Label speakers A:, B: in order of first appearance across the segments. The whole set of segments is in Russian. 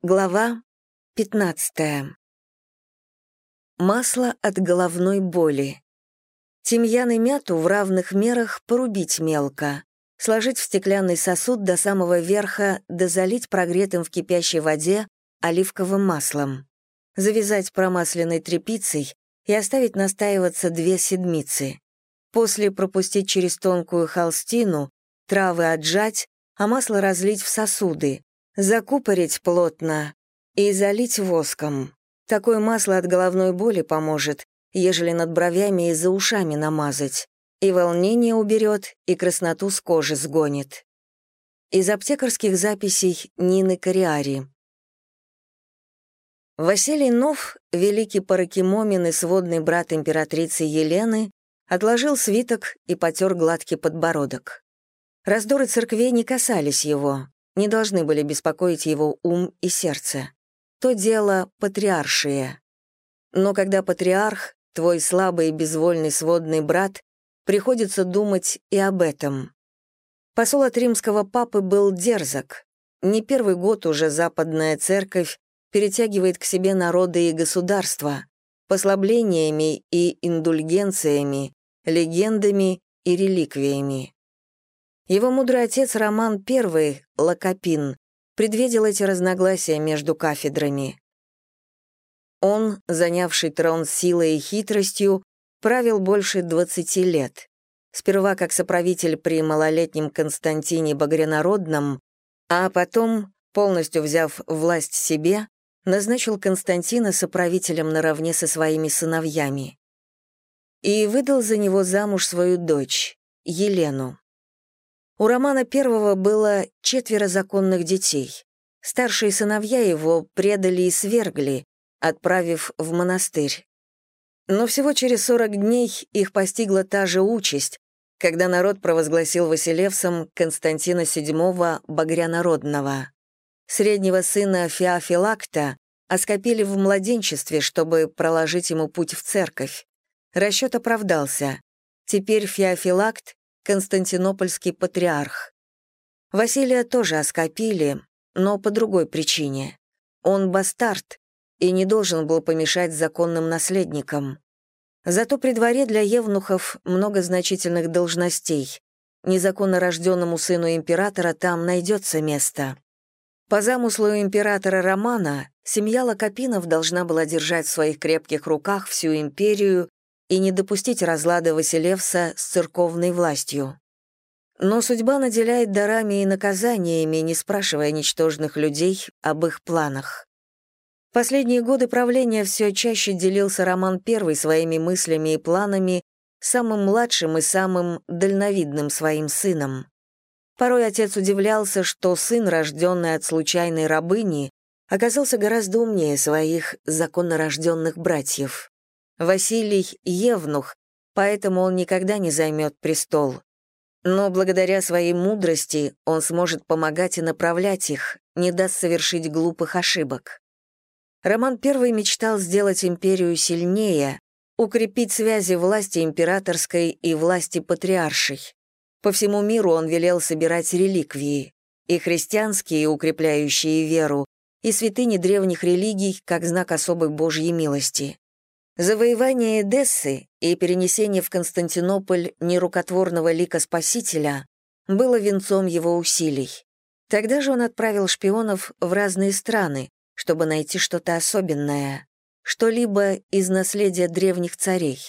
A: Глава 15. Масло от головной боли. Тимьян и мяту в равных мерах порубить мелко, сложить в стеклянный сосуд до самого верха, да залить прогретым в кипящей воде оливковым маслом. Завязать промасленной тряпицей и оставить настаиваться две седмицы. После пропустить через тонкую холстину, травы отжать, а масло разлить в сосуды, Закупорить плотно и залить воском. Такое масло от головной боли поможет, ежели над бровями и за ушами намазать. И волнение уберет, и красноту с кожи сгонит. Из аптекарских записей Нины Кориари. Василий Нов, великий паракимомин и сводный брат императрицы Елены, отложил свиток и потер гладкий подбородок. Раздоры церквей не касались его не должны были беспокоить его ум и сердце. То дело патриаршие. Но когда патриарх, твой слабый и безвольный сводный брат, приходится думать и об этом. Посол от римского папы был дерзок. Не первый год уже западная церковь перетягивает к себе народы и государства, послаблениями и индульгенциями, легендами и реликвиями. Его мудрый отец Роман I, Лакопин, предвидел эти разногласия между кафедрами. Он, занявший трон силой и хитростью, правил больше 20 лет. Сперва как соправитель при малолетнем Константине Багрянародном, а потом, полностью взяв власть себе, назначил Константина соправителем наравне со своими сыновьями. И выдал за него замуж свою дочь, Елену. У Романа I было четверо законных детей. Старшие сыновья его предали и свергли, отправив в монастырь. Но всего через 40 дней их постигла та же участь, когда народ провозгласил Василевсом Константина VII Багрянародного. Среднего сына Феофилакта оскопили в младенчестве, чтобы проложить ему путь в церковь. Расчет оправдался. Теперь Феофилакт константинопольский патриарх. Василия тоже оскопили, но по другой причине. Он бастард и не должен был помешать законным наследникам. Зато при дворе для евнухов много значительных должностей. Незаконно рожденному сыну императора там найдется место. По замыслу императора Романа, семья Лакопинов должна была держать в своих крепких руках всю империю и не допустить разлада Василевса с церковной властью. Но судьба наделяет дарами и наказаниями, не спрашивая ничтожных людей об их планах. Последние годы правления все чаще делился Роман I своими мыслями и планами самым младшим и самым дальновидным своим сыном. Порой отец удивлялся, что сын, рожденный от случайной рабыни, оказался гораздо умнее своих законно рожденных братьев. Василий — евнух, поэтому он никогда не займет престол. Но благодаря своей мудрости он сможет помогать и направлять их, не даст совершить глупых ошибок. Роман I мечтал сделать империю сильнее, укрепить связи власти императорской и власти патриаршей. По всему миру он велел собирать реликвии, и христианские, укрепляющие веру, и святыни древних религий как знак особой Божьей милости. Завоевание Эдессы и перенесение в Константинополь нерукотворного лика Спасителя было венцом его усилий. Тогда же он отправил шпионов в разные страны, чтобы найти что-то особенное, что-либо из наследия древних царей.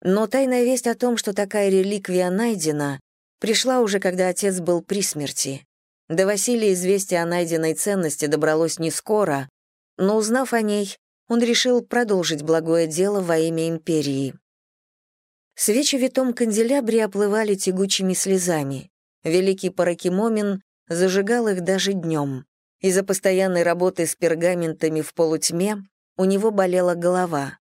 A: Но тайная весть о том, что такая реликвия найдена, пришла уже, когда отец был при смерти. До Василия известие о найденной ценности добралось не скоро, но, узнав о ней, он решил продолжить благое дело во имя империи. Свечи витом канделябре оплывали тягучими слезами. Великий Паракимомин зажигал их даже днем. Из-за постоянной работы с пергаментами в полутьме у него болела голова.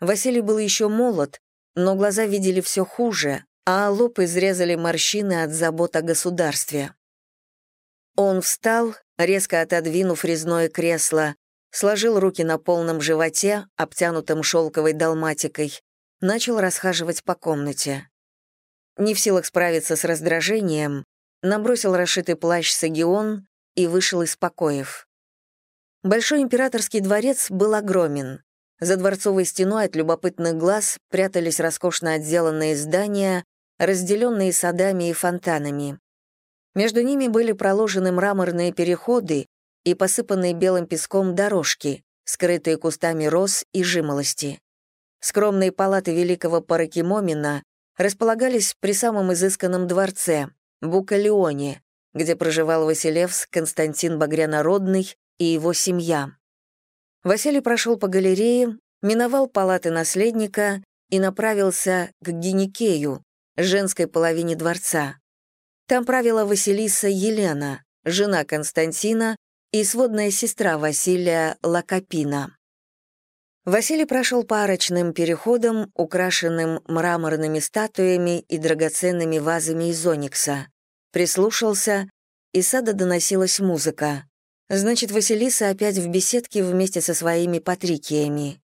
A: Василий был еще молод, но глаза видели все хуже, а лоб изрезали морщины от забот о государстве. Он встал, резко отодвинув резное кресло, сложил руки на полном животе, обтянутом шелковой долматикой, начал расхаживать по комнате. Не в силах справиться с раздражением, набросил расшитый плащ Сагион и вышел из покоев. Большой императорский дворец был огромен. За дворцовой стеной от любопытных глаз прятались роскошно отделанные здания, разделенные садами и фонтанами. Между ними были проложены мраморные переходы и посыпанные белым песком дорожки, скрытые кустами роз и жимолости. Скромные палаты великого Паракимомина располагались при самом изысканном дворце, Букалеоне, где проживал Василевс Константин Багрянародный и его семья. Василий прошел по галерее, миновал палаты наследника и направился к Геникею, женской половине дворца. Там правила Василиса Елена, жена Константина и сводная сестра Василия Лакопина. Василий прошел по арочным переходам, украшенным мраморными статуями и драгоценными вазами из оникса. Прислушался, из сада доносилась музыка. Значит, Василиса опять в беседке вместе со своими патрикиями.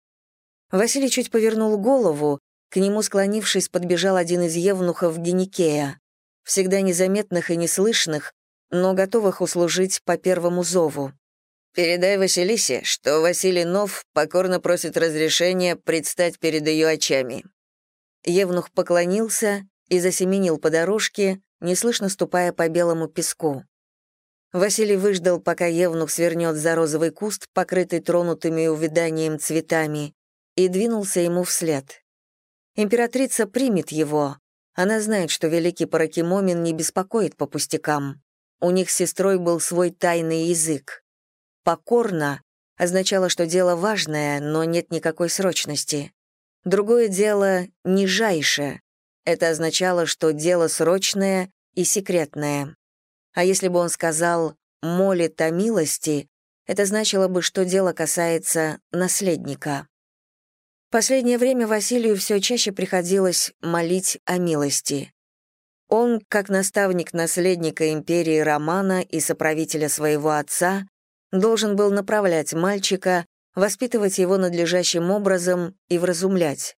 A: Василий чуть повернул голову, к нему склонившись, подбежал один из евнухов Геникея, всегда незаметных и неслышных, но готовых услужить по первому зову. «Передай Василисе, что Василий Нов покорно просит разрешения предстать перед ее очами». Евнух поклонился и засеменил по дорожке, неслышно ступая по белому песку. Василий выждал, пока Евнух свернет за розовый куст, покрытый тронутыми увяданием цветами, и двинулся ему вслед. Императрица примет его. Она знает, что великий Паракимомин не беспокоит по пустякам. У них с сестрой был свой тайный язык. «Покорно» означало, что дело важное, но нет никакой срочности. Другое дело — нижайше. Это означало, что дело срочное и секретное. А если бы он сказал «молит о милости», это значило бы, что дело касается наследника. Последнее время Василию все чаще приходилось молить о милости. Он, как наставник наследника империи Романа и соправителя своего отца, должен был направлять мальчика, воспитывать его надлежащим образом и вразумлять.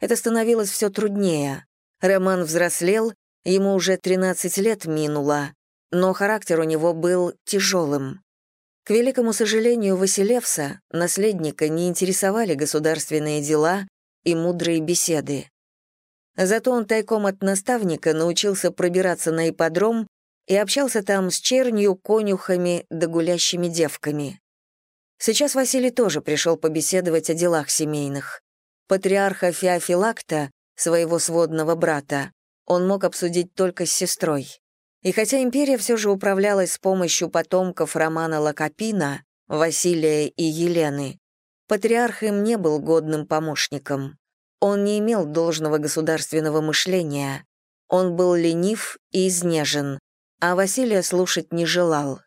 A: Это становилось все труднее. Роман взрослел, ему уже 13 лет минуло, но характер у него был тяжелым. К великому сожалению Василевса, наследника, не интересовали государственные дела и мудрые беседы. Зато он тайком от наставника научился пробираться на ипподром и общался там с чернью, конюхами да гулящими девками. Сейчас Василий тоже пришел побеседовать о делах семейных. Патриарха Феофилакта, своего сводного брата, он мог обсудить только с сестрой. И хотя империя все же управлялась с помощью потомков Романа Лакопина, Василия и Елены, патриарх им не был годным помощником. Он не имел должного государственного мышления. Он был ленив и изнежен, а Василия слушать не желал.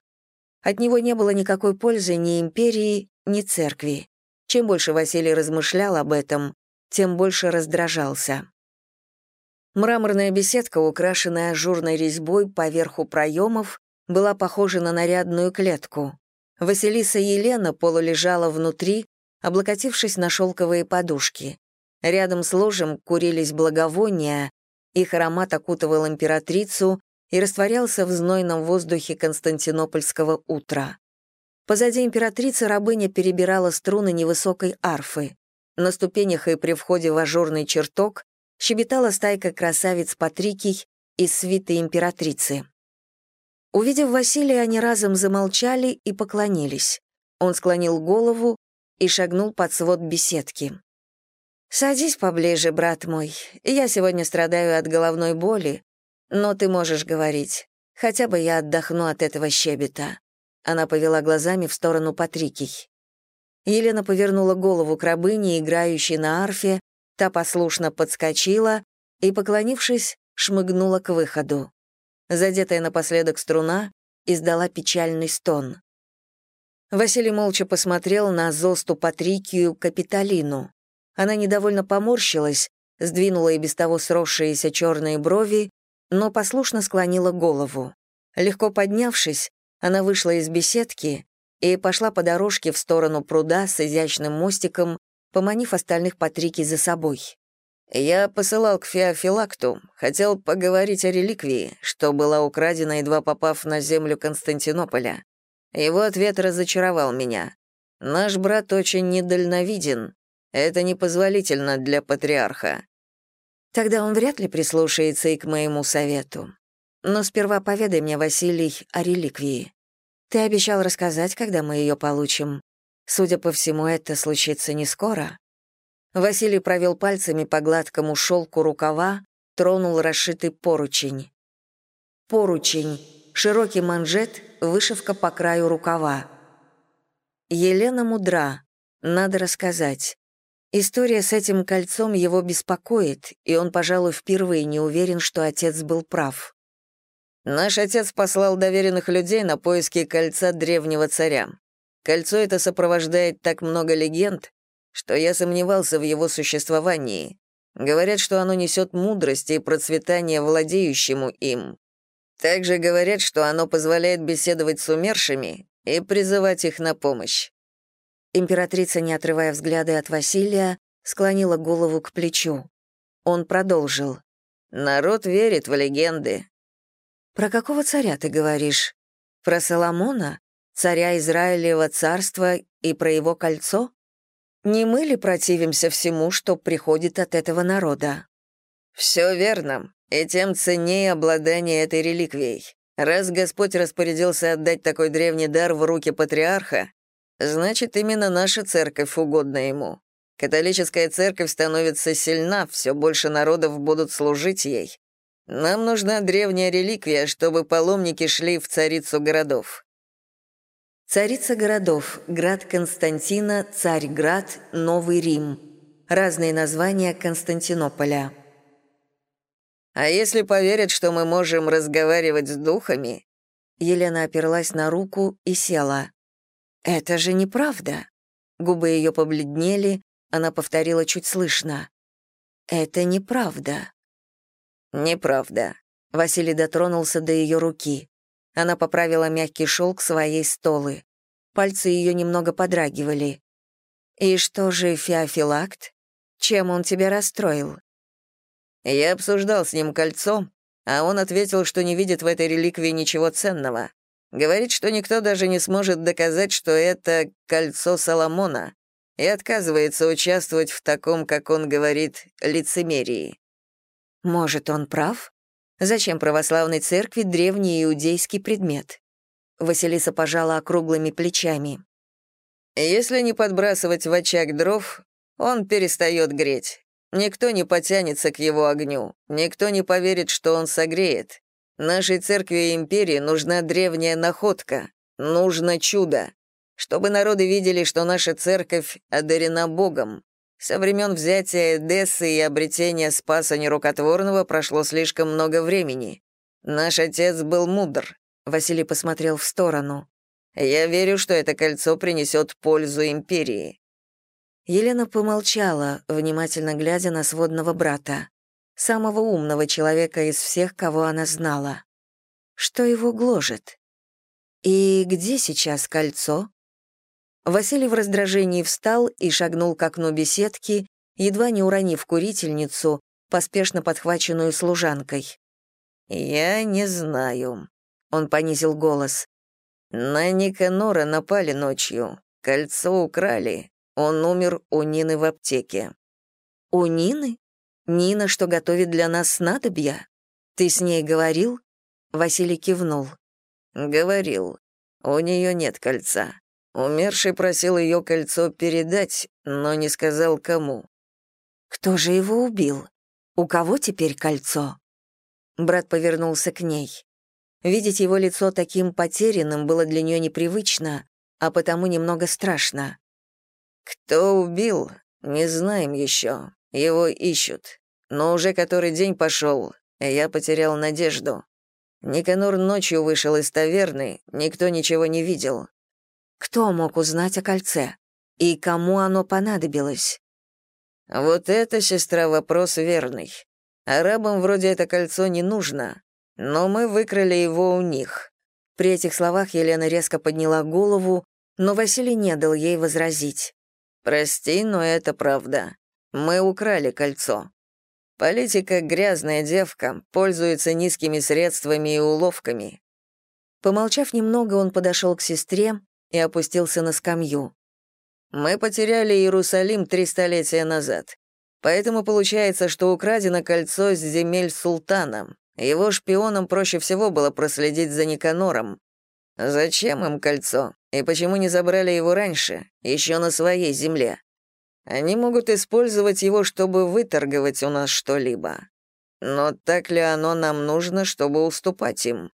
A: От него не было никакой пользы ни империи, ни церкви. Чем больше Василий размышлял об этом, тем больше раздражался. Мраморная беседка, украшенная ажурной резьбой по верху проемов, была похожа на нарядную клетку. Василиса Елена полулежала внутри, облокотившись на шелковые подушки. Рядом с ложем курились благовония, их аромат окутывал императрицу и растворялся в знойном воздухе константинопольского утра. Позади императрицы рабыня перебирала струны невысокой арфы. На ступенях и при входе в ажурный чертог щебетала стайка красавиц Патрикий из свиты императрицы. Увидев Василия, они разом замолчали и поклонились. Он склонил голову и шагнул под свод беседки. «Садись поближе, брат мой. Я сегодня страдаю от головной боли, но ты можешь говорить. Хотя бы я отдохну от этого щебета». Она повела глазами в сторону Патрикий. Елена повернула голову к рабыне, играющей на арфе, Та послушно подскочила и, поклонившись, шмыгнула к выходу. Задетая напоследок струна издала печальный стон. Василий молча посмотрел на Зосту Патрикию Капитолину. Она недовольно поморщилась, сдвинула и без того сросшиеся черные брови, но послушно склонила голову. Легко поднявшись, она вышла из беседки и пошла по дорожке в сторону пруда с изящным мостиком, поманив остальных Патрики за собой. «Я посылал к Феофилакту, хотел поговорить о реликвии, что была украдена, едва попав на землю Константинополя. Его ответ разочаровал меня.
B: Наш брат очень недальновиден. Это непозволительно для патриарха».
A: Тогда он вряд ли прислушается и к моему совету. Но сперва поведай мне, Василий, о реликвии. Ты обещал рассказать, когда мы ее получим. Судя по всему, это случится не скоро. Василий провел пальцами по гладкому шелку рукава, тронул расшитый поручень. Поручень. Широкий манжет, вышивка по краю рукава. Елена мудра. Надо рассказать. История с этим кольцом его беспокоит, и он, пожалуй, впервые не уверен, что отец был прав.
B: Наш отец послал доверенных людей на поиски кольца древнего царя. Кольцо это сопровождает так много легенд, что я сомневался в его существовании. Говорят, что оно несет мудрость и процветание владеющему им. Также говорят, что оно позволяет беседовать с умершими и призывать их на помощь.
A: Императрица, не отрывая взгляды от Василия, склонила голову к плечу. Он продолжил.
B: «Народ верит в легенды».
A: «Про какого царя ты говоришь? Про Соломона? Царя Израилева царства и про его кольцо? Не мы ли противимся всему, что приходит от этого народа?»
B: «Все верно, и тем ценнее обладание этой реликвией. Раз Господь распорядился отдать такой древний дар в руки патриарха, Значит, именно наша церковь угодна ему. Католическая церковь становится сильна, все больше народов будут служить ей. Нам нужна древняя реликвия, чтобы паломники шли в царицу городов.
A: Царица городов, град Константина, Царьград, Новый Рим. Разные названия Константинополя.
B: А если поверят, что мы можем разговаривать с духами?
A: Елена оперлась на руку и села. «Это же неправда!» Губы ее побледнели, она повторила чуть слышно. «Это неправда».
B: «Неправда».
A: Василий дотронулся до ее руки. Она поправила мягкий шелк своей столы. Пальцы ее немного подрагивали. «И что же Феофилакт? Чем он тебя расстроил?»
B: Я обсуждал с ним кольцо, а он ответил, что не видит в этой реликвии ничего ценного. Говорит, что никто даже не сможет доказать, что это кольцо Соломона, и отказывается участвовать в таком, как он говорит, лицемерии.
A: Может, он прав? Зачем православной церкви древний иудейский предмет? Василиса пожала округлыми плечами.
B: Если не подбрасывать в очаг дров, он перестает греть. Никто не потянется к его огню, никто не поверит, что он согреет. Нашей церкви и империи нужна древняя находка, нужно чудо, чтобы народы видели, что наша церковь одарена Богом. Со времен взятия Эдессы и обретения Спаса Нерукотворного прошло слишком много времени. Наш отец был мудр. Василий посмотрел в сторону. Я верю, что это кольцо принесет пользу империи.
A: Елена помолчала, внимательно глядя на сводного брата самого умного человека из всех, кого она знала. Что его гложет? И где сейчас кольцо? Василий в раздражении встал и шагнул к окну беседки, едва не уронив курительницу, поспешно подхваченную служанкой.
B: «Я не знаю», — он понизил голос. «На Никанора напали ночью, кольцо украли, он умер у Нины в аптеке».
A: «У Нины?» Нина, что готовит для нас снадобья? Ты с ней говорил?» Василий кивнул.
B: «Говорил. У нее нет кольца. Умерший просил ее кольцо передать, но не сказал, кому».
A: «Кто же его убил? У кого теперь кольцо?» Брат повернулся к ней. Видеть его лицо таким потерянным было для нее непривычно, а потому немного страшно.
B: «Кто убил, не знаем еще. Его ищут. Но уже который день пошел, я потерял надежду. Никанор ночью вышел из таверны, никто ничего не видел.
A: Кто мог узнать о кольце? И кому оно понадобилось?
B: Вот это, сестра, вопрос верный. Арабам вроде это кольцо не нужно, но мы выкрали его у них.
A: При этих словах Елена резко подняла голову, но Василий не дал ей возразить.
B: «Прости, но это правда. Мы украли кольцо. Политика грязная девка, пользуется низкими средствами и уловками.
A: Помолчав немного, он подошел к сестре и опустился на скамью.
B: Мы потеряли Иерусалим три столетия назад. Поэтому получается, что украдено кольцо с земель султана. Его шпионам проще всего было проследить за Никанором. Зачем им кольцо? И почему не забрали его раньше, еще на своей земле? Они могут использовать его, чтобы выторговать у нас что-либо. Но так ли оно нам нужно, чтобы уступать им?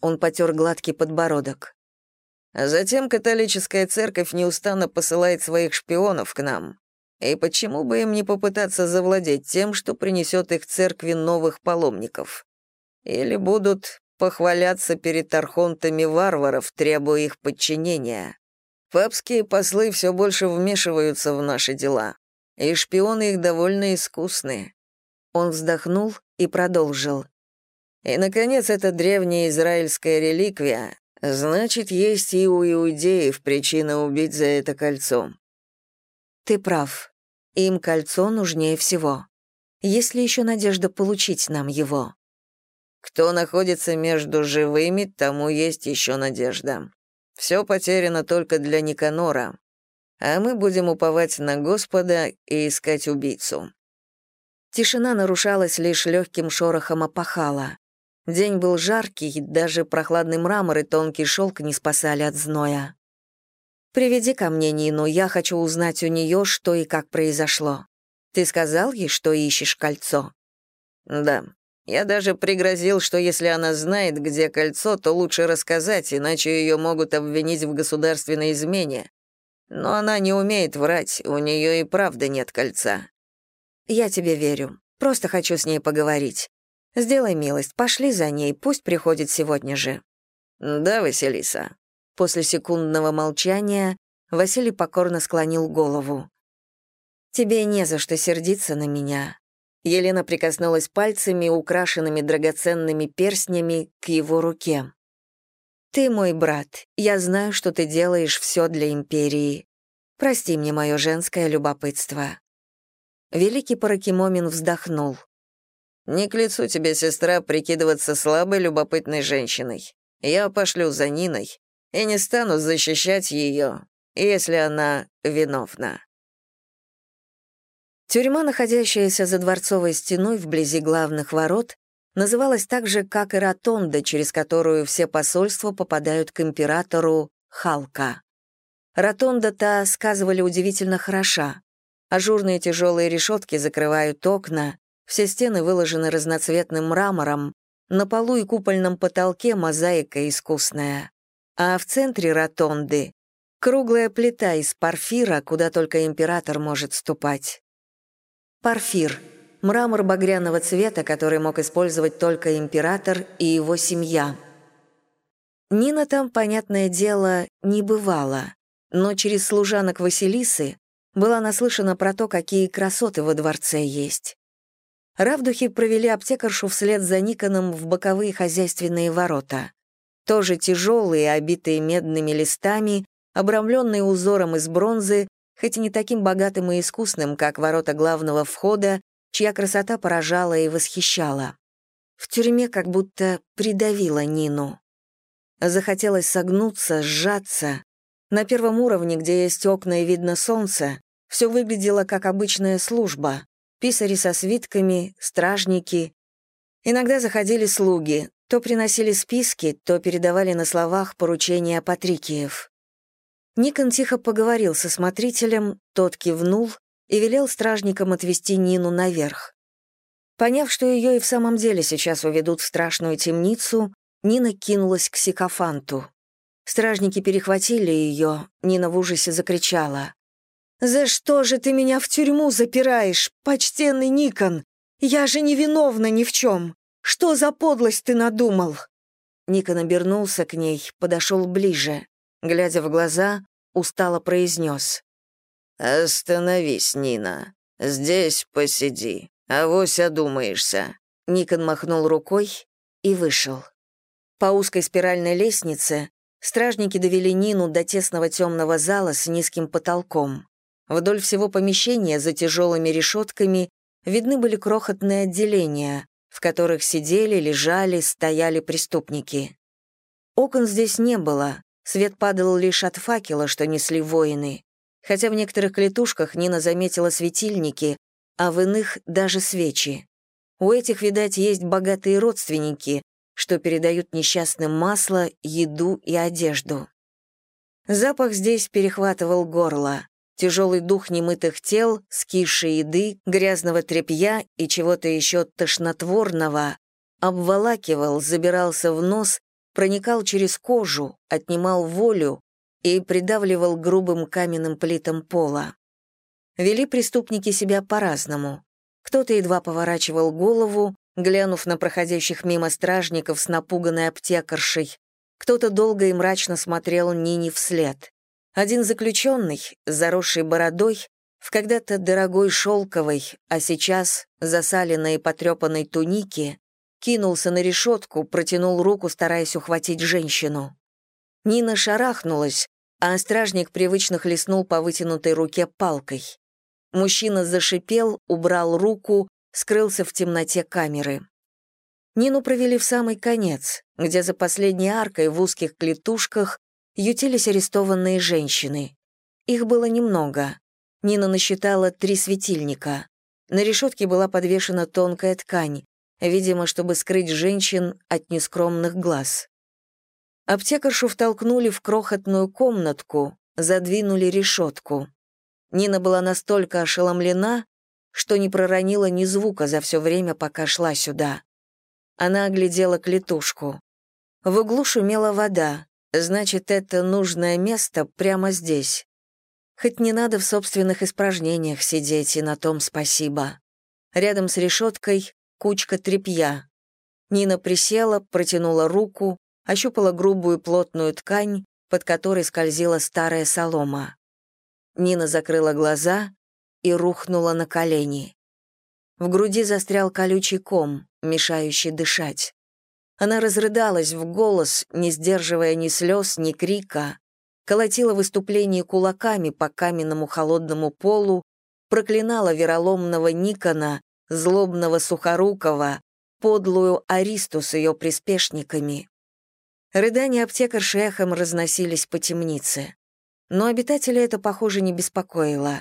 A: Он потер гладкий подбородок.
B: А затем католическая церковь неустанно посылает своих шпионов к нам. И почему бы им не попытаться завладеть тем, что принесет их церкви новых паломников? Или будут похваляться перед архонтами варваров, требуя их подчинения? Папские послы все больше вмешиваются в наши дела, и шпионы их довольно искусные.
A: Он вздохнул и продолжил.
B: И, наконец, эта древняя израильская реликвия Значит, есть и у иудеев причина убить за это кольцо.
A: Ты прав. Им кольцо нужнее всего. Есть ли еще надежда получить нам его?
B: Кто находится между живыми, тому есть еще надежда. Все потеряно только для Никанора, а мы будем уповать на Господа и искать убийцу.
A: Тишина нарушалась лишь легким шорохом опахала. День был жаркий, даже прохладный мрамор и тонкий шелк не спасали от зноя. «Приведи ко мне Нину, я хочу узнать у нее, что и как произошло. Ты сказал ей, что ищешь кольцо?»
B: «Да. Я даже пригрозил, что если она знает, где кольцо, то лучше рассказать, иначе ее могут обвинить в государственной измене. Но она не умеет врать, у нее и правда нет кольца».
A: «Я тебе верю. Просто хочу с ней поговорить. Сделай милость, пошли за ней, пусть приходит сегодня же».
B: «Да, Василиса».
A: После секундного молчания Василий покорно склонил голову. «Тебе не за что сердиться на меня». Елена прикоснулась пальцами, украшенными драгоценными перстнями, к его руке. «Ты мой брат. Я знаю, что ты делаешь все для империи. Прости мне мое женское любопытство». Великий Паракимомин вздохнул.
B: Не к лицу тебе, сестра, прикидываться слабой, любопытной женщиной. Я пошлю за Ниной и не стану защищать ее, если она виновна».
A: Тюрьма, находящаяся за дворцовой стеной вблизи главных ворот, называлась так же, как и ротонда, через которую все посольства попадают к императору Халка. Ротонда-то, сказывали, удивительно хороша. Ажурные тяжелые решетки закрывают окна, все стены выложены разноцветным мрамором, на полу и купольном потолке мозаика искусная. А в центре ротонды — круглая плита из парфира, куда только император может ступать. Парфир — мрамор багряного цвета, который мог использовать только император и его семья. Нина там, понятное дело, не бывала, но через служанок Василисы была наслышана про то, какие красоты во дворце есть. Равдухи провели аптекаршу вслед за Никоном в боковые хозяйственные ворота. Тоже тяжелые, обитые медными листами, обрамленные узором из бронзы, хоть и не таким богатым и искусным, как ворота главного входа, чья красота поражала и восхищала. В тюрьме как будто придавила Нину. Захотелось согнуться, сжаться. На первом уровне, где есть окна и видно солнце, все выглядело как обычная служба писари со свитками, стражники. Иногда заходили слуги, то приносили списки, то передавали на словах поручения Патрикиев. Никон тихо поговорил со смотрителем, тот кивнул и велел стражникам отвести Нину наверх. Поняв, что ее и в самом деле сейчас уведут в страшную темницу, Нина кинулась к сикофанту. Стражники перехватили ее, Нина в ужасе закричала. «За что же ты меня в тюрьму запираешь, почтенный Никон? Я же не виновна ни в чем. Что за подлость ты надумал?» Никон обернулся к ней, подошел ближе. Глядя в глаза, устало произнес.
B: «Остановись, Нина. Здесь посиди, а вось одумаешься».
A: Никон махнул рукой и вышел. По узкой спиральной лестнице стражники довели Нину до тесного темного зала с низким потолком. Вдоль всего помещения за тяжелыми решетками видны были крохотные отделения, в которых сидели, лежали, стояли преступники. Окон здесь не было, свет падал лишь от факела, что несли воины. хотя в некоторых клетушках Нина заметила светильники, а в иных — даже свечи. У этих, видать, есть богатые родственники, что передают несчастным масло, еду и одежду. Запах здесь перехватывал горло. Тяжелый дух немытых тел, скисшей еды, грязного тряпья и чего-то еще тошнотворного обволакивал, забирался в нос, проникал через кожу, отнимал волю и придавливал грубым каменным плитам пола. Вели преступники себя по-разному. Кто-то едва поворачивал голову, глянув на проходящих мимо стражников с напуганной аптекаршей, кто-то долго и мрачно смотрел Нине вслед. Один заключенный, заросший бородой, в когда-то дорогой шелковой, а сейчас засаленной и потрепанной тунике, кинулся на решетку, протянул руку, стараясь ухватить женщину. Нина шарахнулась, а стражник привычно хлестнул по вытянутой руке палкой. Мужчина зашипел, убрал руку, скрылся в темноте камеры. Нину провели в самый конец, где за последней аркой в узких клетушках ютились арестованные женщины. Их было немного. Нина насчитала три светильника. На решетке была подвешена тонкая ткань, видимо, чтобы скрыть женщин от нескромных глаз. Аптекаршу втолкнули в крохотную комнатку, задвинули решетку. Нина была настолько ошеломлена, что не проронила ни звука за все время, пока шла сюда. Она оглядела клетушку. В углу шумела вода, значит, это нужное место прямо здесь. Хоть не надо в собственных испражнениях сидеть, и на том спасибо. Рядом с решеткой кучка тряпья. Нина присела, протянула руку, ощупала грубую плотную ткань, под которой скользила старая солома. Нина закрыла глаза и рухнула на колени. В груди застрял колючий ком, мешающий дышать. Она разрыдалась в голос, не сдерживая ни слез, ни крика, колотила выступление кулаками по каменному холодному полу, проклинала вероломного Никона, злобного Сухорукова, подлую Аристу с ее приспешниками. Рыдания аптекарши эхом разносились по темнице. Но обитателя это, похоже, не беспокоило.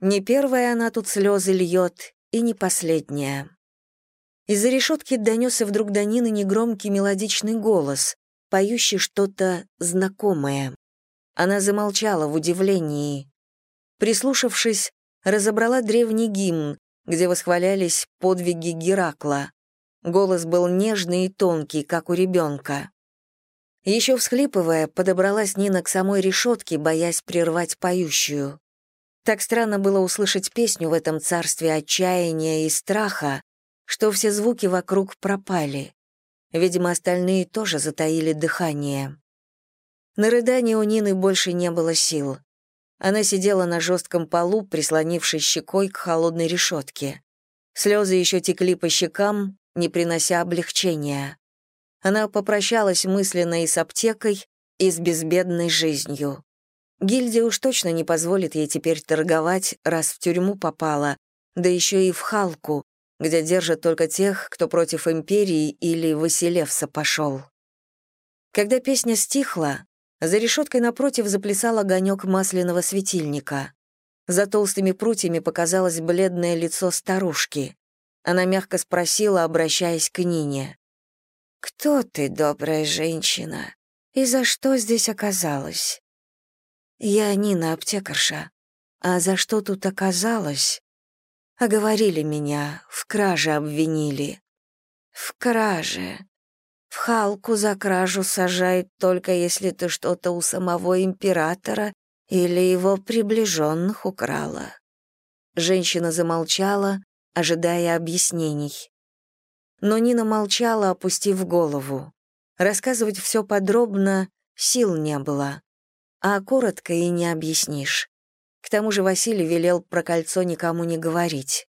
A: Не первая она тут слезы льет, и не последняя. Из-за решетки донесся вдруг до Нины негромкий мелодичный голос, поющий что-то знакомое. Она замолчала в удивлении. Прислушавшись, разобрала древний гимн, где восхвалялись подвиги Геракла. Голос был нежный и тонкий, как у ребенка. Еще всхлипывая, подобралась Нина к самой решетке, боясь прервать поющую. Так странно было услышать песню в этом царстве отчаяния и страха, что все звуки вокруг пропали. Видимо, остальные тоже затаили дыхание. На рыдание у Нины больше не было сил. Она сидела на жестком полу, прислонившись щекой к холодной решетке. Слезы еще текли по щекам, не принося облегчения. Она попрощалась мысленно и с аптекой, и с безбедной жизнью. Гильдия уж точно не позволит ей теперь торговать, раз в тюрьму попала, да еще и в Халку, где держат только тех, кто против империи или Василевса пошел. Когда песня стихла, за решеткой напротив заплясал огонек масляного светильника. За толстыми прутьями показалось бледное лицо старушки. Она мягко спросила, обращаясь к Нине. «Кто ты, добрая женщина, и за что здесь оказалась?» Я Нина, аптекарша. А за что тут оказалось? Оговорили меня, в краже обвинили. В краже. В Халку за кражу сажают только если ты что-то у самого императора или его приближенных украла. Женщина замолчала, ожидая объяснений. Но Нина молчала, опустив голову. Рассказывать все подробно сил не было а коротко и не объяснишь. К тому же Василий велел про кольцо никому не говорить.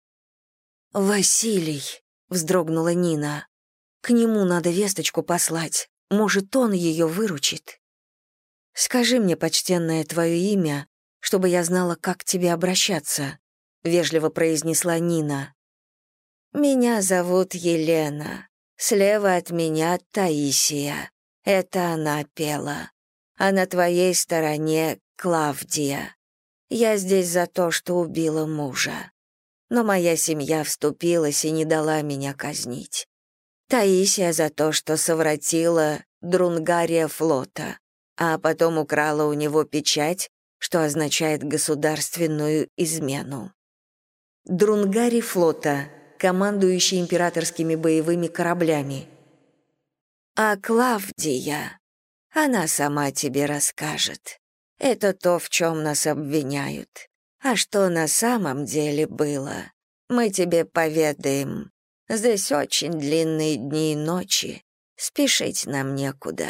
A: «Василий», — вздрогнула Нина, — «к нему надо весточку послать, может, он ее выручит». «Скажи мне, почтенное, твое имя, чтобы я знала, как к тебе обращаться», — вежливо произнесла Нина. «Меня зовут Елена. Слева от меня Таисия. Это она пела а на твоей стороне Клавдия. Я здесь за то, что убила мужа. Но моя семья вступилась и не дала меня казнить. Таисия за то, что совратила Друнгария флота, а потом украла у него печать, что означает государственную измену. Друнгари флота, командующий императорскими боевыми кораблями. А Клавдия, она сама тебе расскажет. Это то, в чем нас обвиняют. А что на самом деле было, мы тебе поведаем Здесь очень длинные дни и ночи. Спешить нам некуда».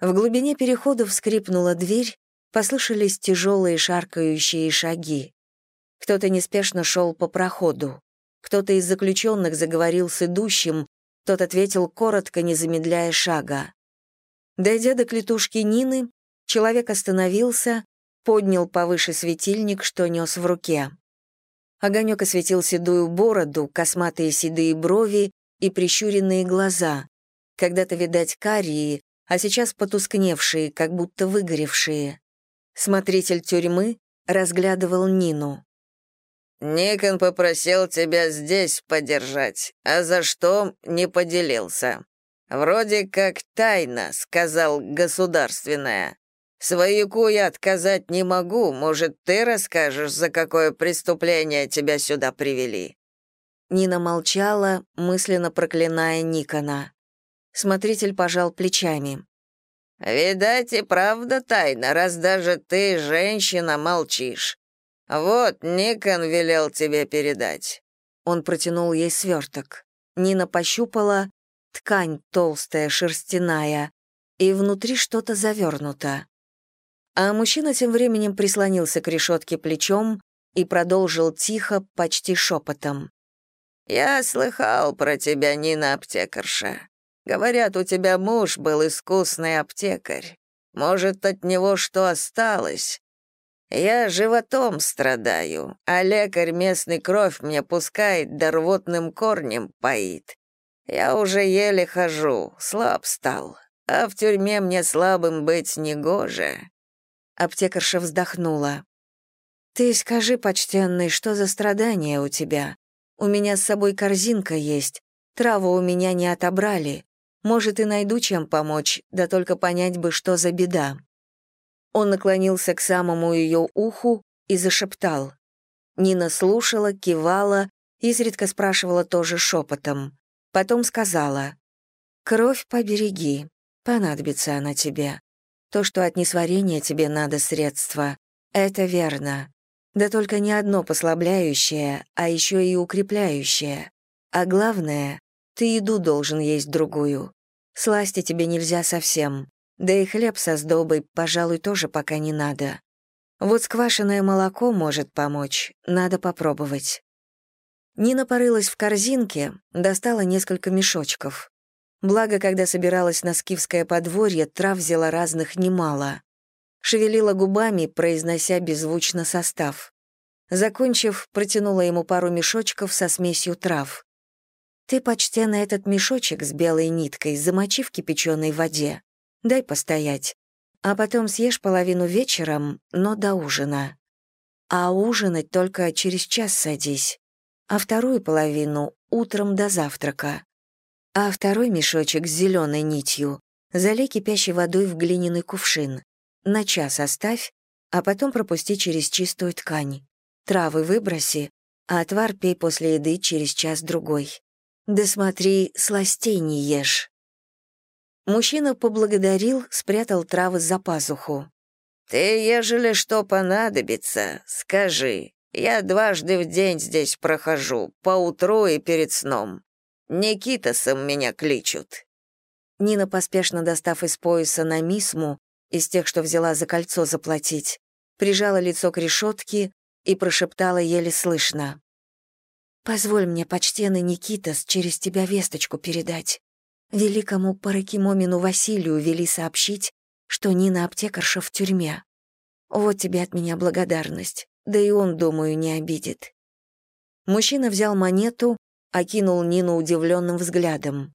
A: В глубине переходов скрипнула дверь, послышались тяжелые шаркающие шаги. Кто-то неспешно шел по проходу. Кто-то из заключенных заговорил с идущим, тот ответил коротко, не замедляя шага. Дойдя до клетушки Нины, человек остановился, поднял повыше светильник, что нес в руке. Огонек осветил седую бороду, косматые седые брови и прищуренные глаза. Когда-то, видать, карие, а сейчас потускневшие, как будто выгоревшие. Смотритель тюрьмы разглядывал Нину.
B: «Никон попросил тебя здесь подержать, а за что не поделился. Вроде как тайна, сказал государственная. Свояку я отказать не могу. Может, ты расскажешь, за какое преступление тебя сюда привели?»
A: Нина молчала, мысленно проклиная Никона. Смотритель пожал плечами.
B: «Видать, и правда тайна, раз даже ты, женщина, молчишь. Вот Никон велел тебе передать».
A: Он протянул ей сверток. Нина пощупала, ткань толстая, шерстяная, и внутри что-то завернуто. А мужчина тем временем прислонился к решетке плечом и продолжил тихо, почти шепотом.
B: «Я слыхал про тебя, Нина аптекарша. Говорят, у тебя муж был искусный аптекарь. Может, от него что осталось? Я животом страдаю, а лекарь местный кровь мне пускает, да рвотным корнем поит. Я уже еле хожу, слаб стал, а в тюрьме мне слабым быть негоже.
A: Аптекарша вздохнула. «Ты скажи, почтенный, что за страдания у тебя? У меня с собой корзинка есть, траву у меня не отобрали. Может, и найду чем помочь, да только понять бы, что за беда». Он наклонился к самому ее уху и зашептал. Нина слушала, кивала, изредка спрашивала тоже шепотом. Потом сказала, «Кровь побереги, понадобится она тебе. То, что от несварения тебе надо средства, это верно. Да только не одно послабляющее, а еще и укрепляющее. А главное, ты еду должен есть другую. Сласти тебе нельзя совсем. Да и хлеб со сдобой, пожалуй, тоже пока не надо. Вот сквашенное молоко может помочь, надо попробовать. Нина порылась в корзинке, достала несколько мешочков. Благо, когда собиралась на скифское подворье, трав взяла разных немало. Шевелила губами, произнося беззвучно состав. Закончив, протянула ему пару мешочков со смесью трав. «Ты, почтенный, этот мешочек с белой ниткой замочи в кипяченой воде. Дай постоять. А потом съешь половину вечером, но до ужина. А ужинать только через час садись. А вторую половину — утром до завтрака а второй мешочек с зеленой нитью залей кипящей водой в глиняный кувшин. На час оставь, а потом пропусти через чистую ткань. Травы выброси, а отвар пей после еды через час-другой. Да смотри, сластей не ешь. Мужчина поблагодарил, спрятал травы за пазуху.
B: «Ты, ежели что понадобится, скажи. Я дважды в день здесь прохожу, поутру и перед сном. Никитосом меня кличут».
A: Нина, поспешно достав из пояса на мисму, из тех, что взяла за кольцо заплатить, прижала лицо к решетке и прошептала еле слышно. «Позволь мне, почтенный Никитос, через тебя весточку передать. Великому Паракимомину Василию вели сообщить, что Нина аптекарша в тюрьме. Вот тебе от меня благодарность, да и он, думаю, не обидит». Мужчина взял монету, окинул Нину удивленным взглядом.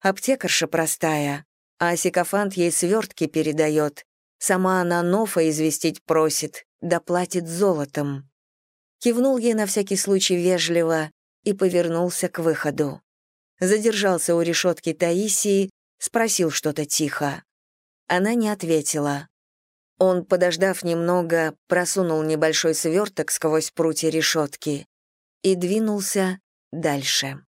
A: Аптекарша простая, а сикофант ей свертки передает. Сама она Нофа известить просит, да платит золотом. Кивнул ей на всякий случай вежливо и повернулся к выходу. Задержался у решетки Таисии, спросил что-то тихо. Она не ответила. Он, подождав немного, просунул небольшой сверток сквозь прутья решетки и двинулся дальше.